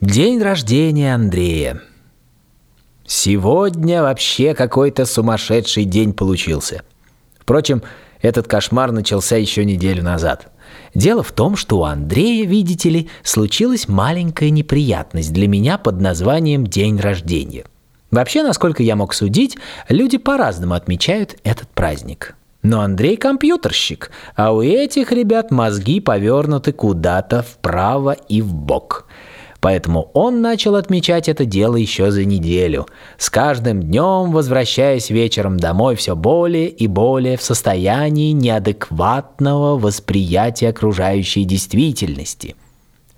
День рождения Андрея. Сегодня вообще какой-то сумасшедший день получился. Впрочем, этот кошмар начался еще неделю назад. Дело в том, что у Андрея, видите ли, случилась маленькая неприятность для меня под названием «День рождения». Вообще, насколько я мог судить, люди по-разному отмечают этот праздник. Но Андрей компьютерщик, а у этих ребят мозги повернуты куда-то вправо и в бок. Поэтому он начал отмечать это дело еще за неделю, с каждым днем возвращаясь вечером домой все более и более в состоянии неадекватного восприятия окружающей действительности.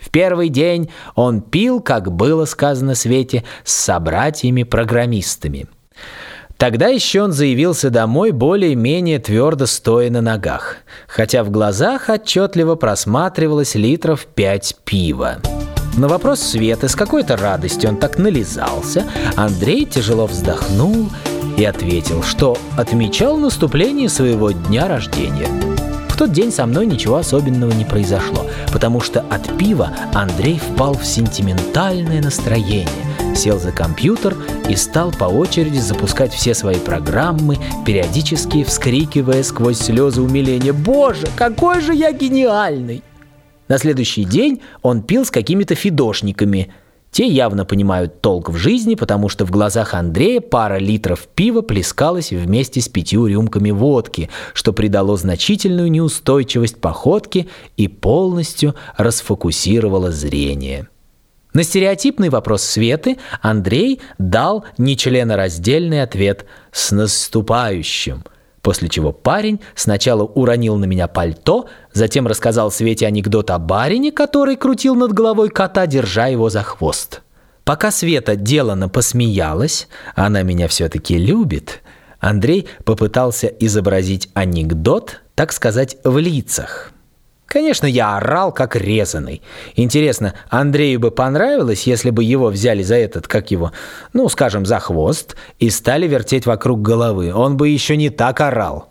В первый день он пил, как было сказано Свете, с собратьями-программистами. Тогда еще он заявился домой более-менее твердо стоя на ногах, хотя в глазах отчетливо просматривалось литров пять пива. На вопрос Светы с какой-то радостью он так нализался, Андрей тяжело вздохнул и ответил, что отмечал наступление своего дня рождения. В тот день со мной ничего особенного не произошло, потому что от пива Андрей впал в сентиментальное настроение, сел за компьютер и стал по очереди запускать все свои программы, периодически вскрикивая сквозь слезы умиления «Боже, какой же я гениальный!» На следующий день он пил с какими-то фидошниками. Те явно понимают толк в жизни, потому что в глазах Андрея пара литров пива плескалась вместе с пятью рюмками водки, что придало значительную неустойчивость походке и полностью расфокусировало зрение. На стереотипный вопрос Светы Андрей дал нечленораздельный ответ «с наступающим», После чего парень сначала уронил на меня пальто, затем рассказал Свете анекдот о барине, который крутил над головой кота, держа его за хвост. Пока Света делано посмеялась, она меня все-таки любит, Андрей попытался изобразить анекдот, так сказать, в лицах – Конечно, я орал как резанный. Интересно, Андрею бы понравилось, если бы его взяли за этот, как его, ну, скажем, за хвост, и стали вертеть вокруг головы. Он бы еще не так орал.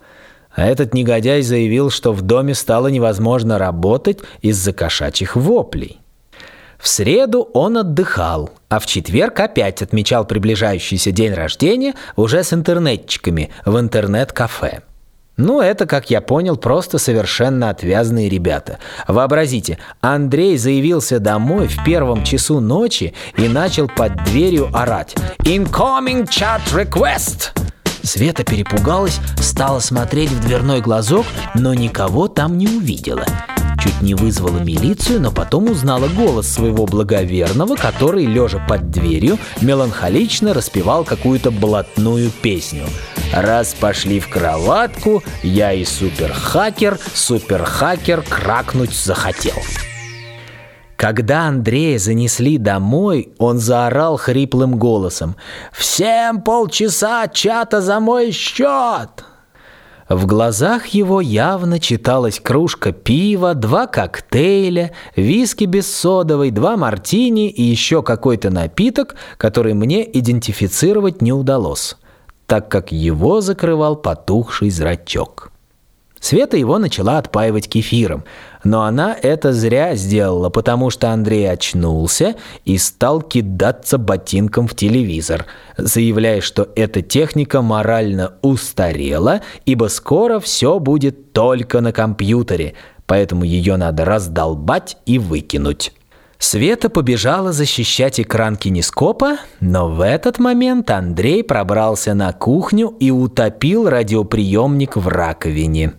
А этот негодяй заявил, что в доме стало невозможно работать из-за кошачьих воплей. В среду он отдыхал, а в четверг опять отмечал приближающийся день рождения уже с интернетчиками в интернет-кафе. Ну, это, как я понял, просто совершенно отвязные ребята. Вообразите, Андрей заявился домой в первом часу ночи и начал под дверью орать «Incoming chat request!» Света перепугалась, стала смотреть в дверной глазок, но никого там не увидела. Чуть не вызвала милицию, но потом узнала голос своего благоверного, который, лежа под дверью, меланхолично распевал какую-то блатную песню – Раз пошли в кроватку, я и суперхакер, суперхакер кракнуть захотел. Когда Андрея занесли домой, он заорал хриплым голосом «Всем полчаса чата за мой счет!» В глазах его явно читалась кружка пива, два коктейля, виски без содовой, два мартини и еще какой-то напиток, который мне идентифицировать не удалось так как его закрывал потухший зрачок. Света его начала отпаивать кефиром, но она это зря сделала, потому что Андрей очнулся и стал кидаться ботинком в телевизор, заявляя, что эта техника морально устарела, ибо скоро все будет только на компьютере, поэтому ее надо раздолбать и выкинуть. Света побежала защищать экран кинескопа, но в этот момент Андрей пробрался на кухню и утопил радиоприемник в раковине.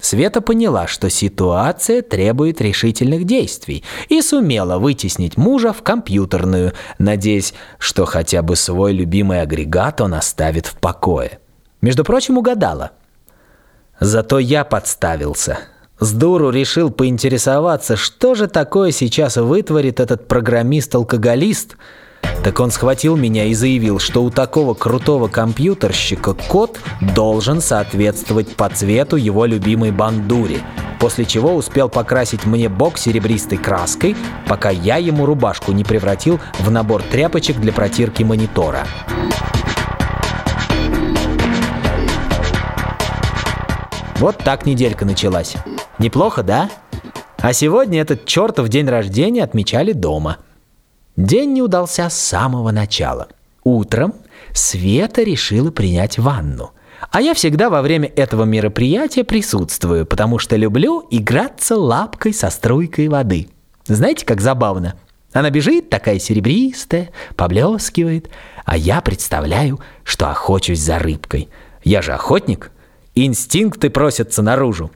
Света поняла, что ситуация требует решительных действий и сумела вытеснить мужа в компьютерную, надеясь, что хотя бы свой любимый агрегат он оставит в покое. Между прочим, угадала. Зато я подставился – с дуру решил поинтересоваться, что же такое сейчас вытворит этот программист-алкоголист. Так он схватил меня и заявил, что у такого крутого компьютерщика код должен соответствовать по цвету его любимой бандуре, после чего успел покрасить мне бок серебристой краской, пока я ему рубашку не превратил в набор тряпочек для протирки монитора. Вот так неделька началась. Неплохо, да? А сегодня этот чертов день рождения отмечали дома. День не удался с самого начала. Утром Света решила принять ванну. А я всегда во время этого мероприятия присутствую, потому что люблю играться лапкой со струйкой воды. Знаете, как забавно? Она бежит, такая серебристая, поблескивает, а я представляю, что охочусь за рыбкой. Я же охотник. Инстинкты просятся наружу.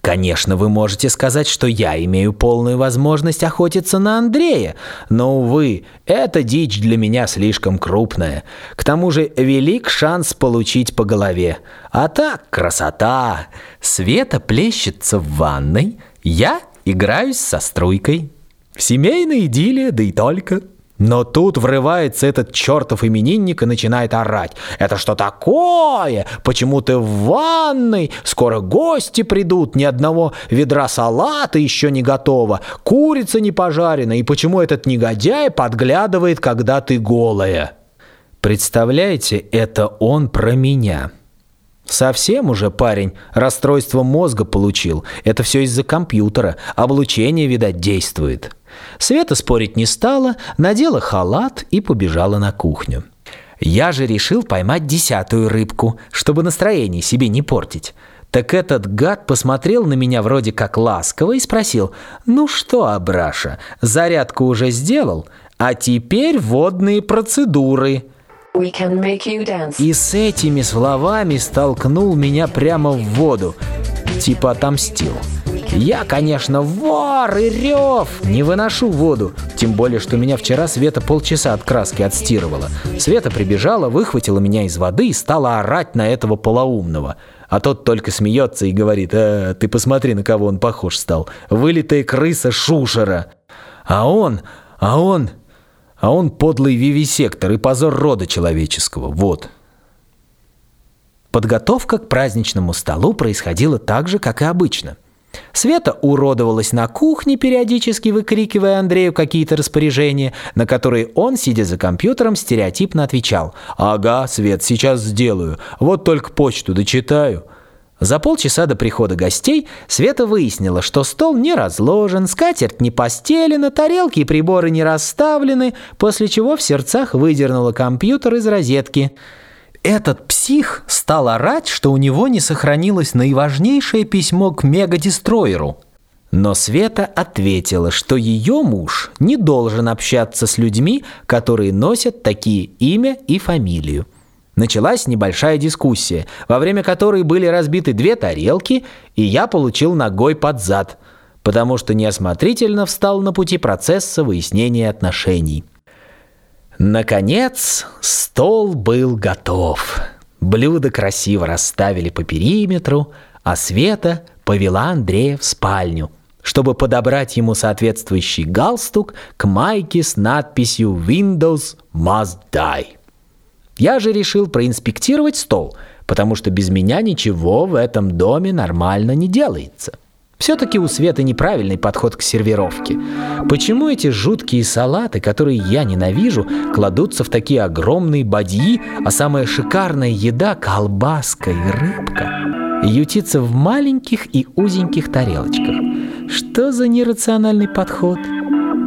Конечно, вы можете сказать, что я имею полную возможность охотиться на Андрея, но, увы, эта дичь для меня слишком крупная. К тому же велик шанс получить по голове. А так, красота! Света плещется в ванной, я играюсь со струйкой. Семейная идиллия, да и только. Но тут врывается этот чертов именинник и начинает орать. «Это что такое? Почему ты в ванной? Скоро гости придут, ни одного ведра салата еще не готово, курица не пожарена, и почему этот негодяй подглядывает, когда ты голая?» Представляете, это он про меня. Совсем уже парень расстройство мозга получил. Это все из-за компьютера. Облучение, видать, действует. Света спорить не стала, надела халат и побежала на кухню. Я же решил поймать десятую рыбку, чтобы настроение себе не портить. Так этот гад посмотрел на меня вроде как ласково и спросил, «Ну что, Абраша, зарядку уже сделал? А теперь водные процедуры». И с этими словами столкнул меня прямо в воду, типа отомстил. Я, конечно, вор и рев. Не выношу воду. Тем более, что меня вчера Света полчаса от краски отстирывала. Света прибежала, выхватила меня из воды и стала орать на этого полоумного. А тот только смеется и говорит, э, ты посмотри, на кого он похож стал. Вылитая крыса Шушера. А он, а он, а он подлый вивисектор и позор рода человеческого. Вот. Подготовка к праздничному столу происходила так же, как и обычно – Света уродовалась на кухне, периодически выкрикивая Андрею какие-то распоряжения, на которые он, сидя за компьютером, стереотипно отвечал. «Ага, Свет, сейчас сделаю, вот только почту дочитаю». За полчаса до прихода гостей Света выяснила, что стол не разложен, скатерть не постелена, тарелки и приборы не расставлены, после чего в сердцах выдернула компьютер из розетки – этот псих стал орать, что у него не сохранилось наиважнейшее письмо к мегадестройеру. Но Света ответила, что ее муж не должен общаться с людьми, которые носят такие имя и фамилию. Началась небольшая дискуссия, во время которой были разбиты две тарелки, и я получил ногой под зад, потому что неосмотрительно встал на пути процесса выяснения отношений. Наконец, стол был готов. Блюда красиво расставили по периметру, а Света повела Андрея в спальню, чтобы подобрать ему соответствующий галстук к майке с надписью «Windows must die». Я же решил проинспектировать стол, потому что без меня ничего в этом доме нормально не делается. Все-таки у Светы неправильный подход к сервировке. Почему эти жуткие салаты, которые я ненавижу, кладутся в такие огромные бадьи, а самая шикарная еда – колбаска и рыбка – ютится в маленьких и узеньких тарелочках? Что за нерациональный подход?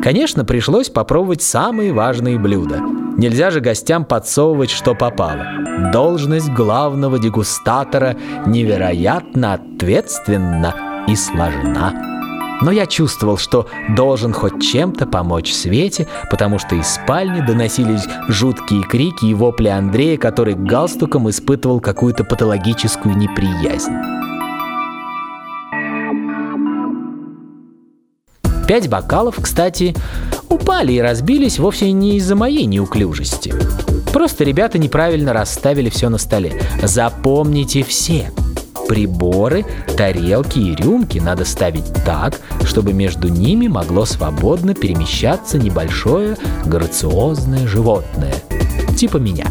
Конечно, пришлось попробовать самые важные блюда. Нельзя же гостям подсовывать, что попало. Должность главного дегустатора невероятно ответственна – и сложна. Но я чувствовал, что должен хоть чем-то помочь Свете, потому что из спальни доносились жуткие крики и вопли Андрея, который галстуком испытывал какую-то патологическую неприязнь. Пять бокалов, кстати, упали и разбились вовсе не из-за моей неуклюжести. Просто ребята неправильно расставили все на столе. Запомните все – Приборы, тарелки и рюмки надо ставить так, чтобы между ними могло свободно перемещаться небольшое грациозное животное, типа меня.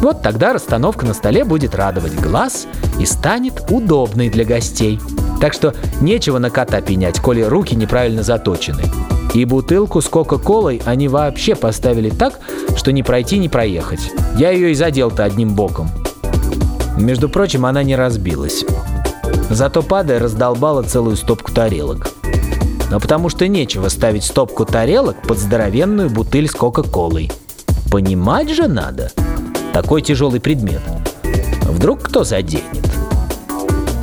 Вот тогда расстановка на столе будет радовать глаз и станет удобной для гостей. Так что нечего на кота пенять, коли руки неправильно заточены. И бутылку с Кока-Колой они вообще поставили так, что не пройти, не проехать. Я ее и задел-то одним боком. Между прочим, она не разбилась. Зато падая раздолбала целую стопку тарелок. но потому что нечего ставить стопку тарелок под здоровенную бутыль с Кока-Колой. Понимать же надо. Такой тяжелый предмет. Вдруг кто заденет?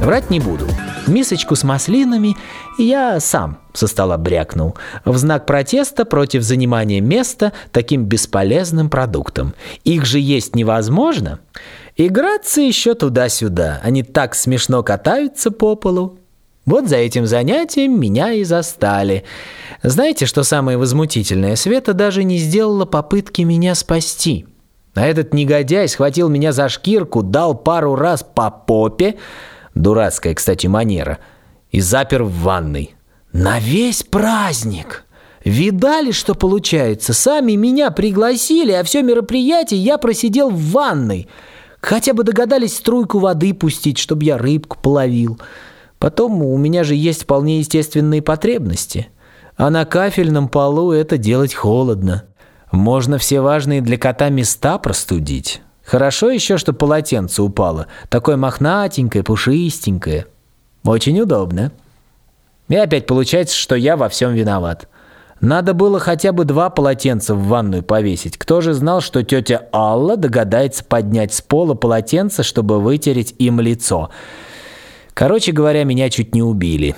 Врать не буду. Мисочку с маслинами я сам со стола брякнул в знак протеста против занимания места таким бесполезным продуктом. Их же есть невозможно. Играться еще туда-сюда. Они так смешно катаются по полу. Вот за этим занятием меня и застали. Знаете, что самое возмутительное? Света даже не сделала попытки меня спасти. А этот негодяй схватил меня за шкирку, дал пару раз по попе, дурацкая, кстати, манера, и запер в ванной. На весь праздник! Видали, что получается? Сами меня пригласили, а все мероприятие я просидел в ванной. Хотя бы догадались струйку воды пустить, чтобы я рыбку половил. Потом у меня же есть вполне естественные потребности. А на кафельном полу это делать холодно. Можно все важные для кота места простудить. Хорошо еще, что полотенце упало. Такое мохнатенькое, пушистенькое. Очень удобно. И опять получается, что я во всем виноват. Надо было хотя бы два полотенца в ванную повесить. Кто же знал, что тетя Алла догадается поднять с пола полотенце, чтобы вытереть им лицо? Короче говоря, меня чуть не убили.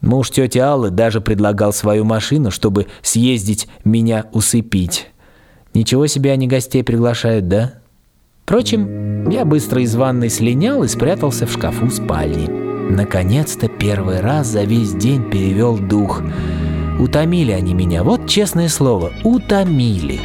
Муж тети Аллы даже предлагал свою машину, чтобы съездить меня усыпить. Ничего себе они гостей приглашают, да? Впрочем, я быстро из ванной слинял и спрятался в шкафу спальни. Наконец-то первый раз за весь день перевел дух. Утомили они меня, вот честное слово, утомили.